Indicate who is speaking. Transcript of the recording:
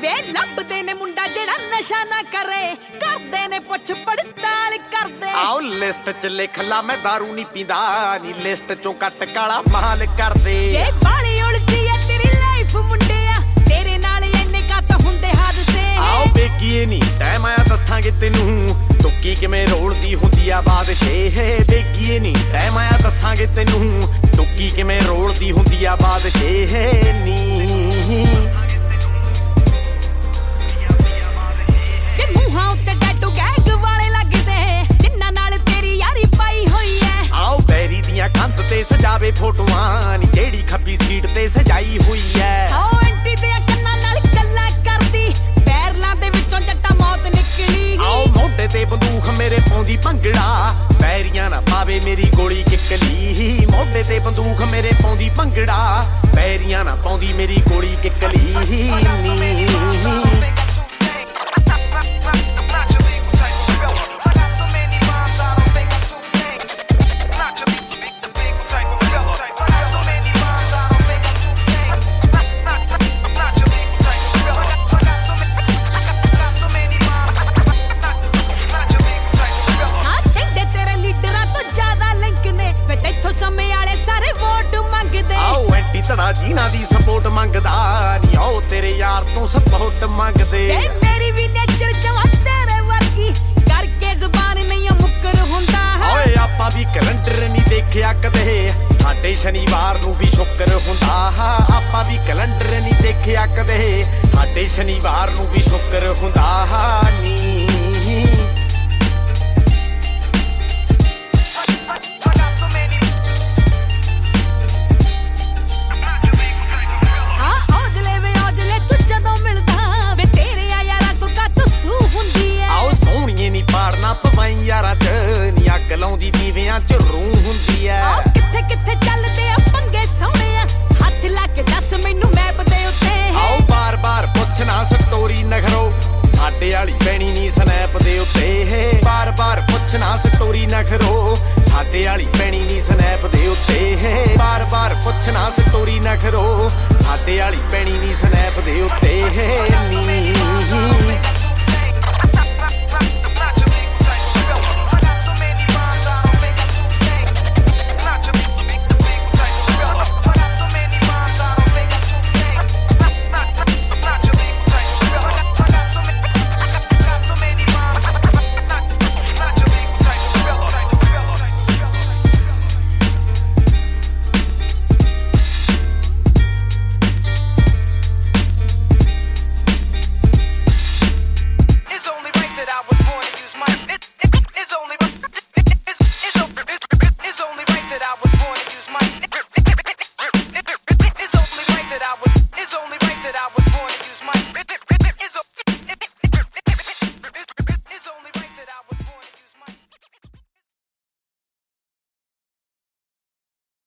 Speaker 1: ਵੇ ਲੱਭਦੇ ਨੇ ਮੁੰਡਾ ਜਿਹੜਾ ਨਸ਼ਾ ਨਾ ਕਰੇ। ਕਰਦੇ ਨੇ ਪੁੱਛ ਪੜਤਾਲ ਕਰਦੇ। ਆਓ
Speaker 2: ਲਿਸਟ 'ਚ ਲਿਖ ਲਾ ਮੈਂ दारू ਨਹੀਂ ਪੀਂਦਾ ਨੀ ਲਿਸਟ 'ਚੋਂ ਕੱਟ ਕਾਲਾ ਮਾਲ ਕਰਦੇ। ਵੇ
Speaker 1: ਬਾਲੀ ਉਲਝੀ ਐ ਤੇਰੀ ਲਾਈਫ ਮੁੰਡਿਆ ਤੇਰੇ ਨਾਲ ਇੰਨੇ ਕੱਤ ਹੁੰਦੇ ਹਾਦਸੇ। ਆਓ
Speaker 2: ਬੇਗੀਏ ਨਹੀਂ ਟਾਈਮ ਆਇਆ ਦੱਸਾਂਗੇ ਤੈਨੂੰ ਤੁੱਕੀ ਕਿਵੇਂ ਰੋਲਦੀ ਹੁੰਦੀ ਆ ਬਾਦਸ਼ਾਹ। ਬੇਗੀਏ ਨਹੀਂ ਟਾਈਮ ਆਇਆ ਭੰਗੜਾ। ਪੈਰੀਆਂ ਨਾ ਪਾਵੇ ਮੇਰੀ ਗੋਲੀ ਕਿੱਕਲੀ। ਮੋਢੇ ਤੇ ਬੰਦੂਕ ਮੇਰੇ ਪਾਉਂਦੀ ਭੰਗੜਾ। ਪੈਰੀਆਂ ਐਂਟੀ ਧੜਾ ਜੀਨਾ ਦੀ ਸਪੋਰਟ ਮੰਗਦਾ ਨੀ ਆਓ ਤੇਰੇ ਯਾਰ ਤੋਂ ਸਪੋਰਟ ਮੰਗਦੇ ਤੇ
Speaker 1: ਮੇਰੀ ਵੀ ਨੇਚਰ ਜਵਾ ਤੇਰੇ ਵਰਗੀ। ਕਰਕੇ ਜ਼ੁਬਾਨ ਨਹੀਂ ਮੁੱਕਰ ਹੁੰਦਾ। ਹੈ ਓਏ
Speaker 2: ਆਪਾਂ ਵੀ ਕੈਲੰਡਰ ਨਹੀਂ ਦੇਖਿਆ ਕਦੇ। ਸਾਡੇ ਸ਼ਨੀਵਾਰ ਨੂੰ ਵੀ ਸ਼ੁੱਕਰ ਹੁੰਦਾ। ਆਪਾਂ ਵੀ ਕੈਲੰਡਰ ਨਹੀਂ ਦੇਖਿਆ ਕਦੇ। ਸਾਡੇ ਸ਼ਨੀਵਾਰ ਨੂੰ ਵੀ ਸ਼ੁੱਕਰ ਹੁੰਦਾ। ਨੀ ਪੈਣੀ ਸਨੈਪ ਦੇ ਉੱਤੇ ਹੈ। ਬਾਰ-ਬਾਰ ਪੁੱਛਣਾ ਸਟੋਰੀ ਨਾ ਖਰੋ। ਸਾਡੇ ਵਾਲੀ ਪੈਣੀ ਨਹੀਂ ਸਨੈਪ ਦੇ ਉੱਤੇ ਹੈ। ਬਾਰ-ਬਾਰ ਪੁੱਛ ਨਾ ਸਟੋਰੀ ਨਾ ਖਰੋ। ਸਾਡੇ ਵਾਲੀ ਪੈਣੀ ਨਹੀਂ ਸਨੈਪ ਦੇ ਉੱਤੇ ਹੈ।